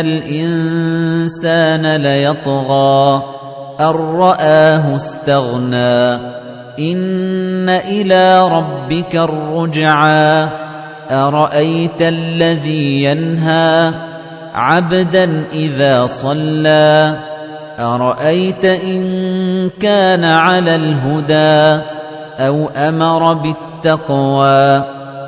الْإِنسَانَ لَيَطْغَىٰ. أَن رَّآهُ اسْتَغْنَىٰ. إِنَّ إِلَىٰ رَبِّكَ الرُّجْعَىٰ. أَرَأَيْتَ الَّذِي يَنْهَىٰ عَبْدًا إِذَا صَلَّىٰ. أَرَأَيْتَ إِن كَانَ عَلَى الْهُدَىٰ أَوْ أَمَرَ بِالتَّقْوَىٰ.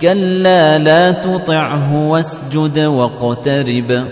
كَلَّا لَا تُطِعْهُ وَاسْجُدْ وَاقْتَرِب.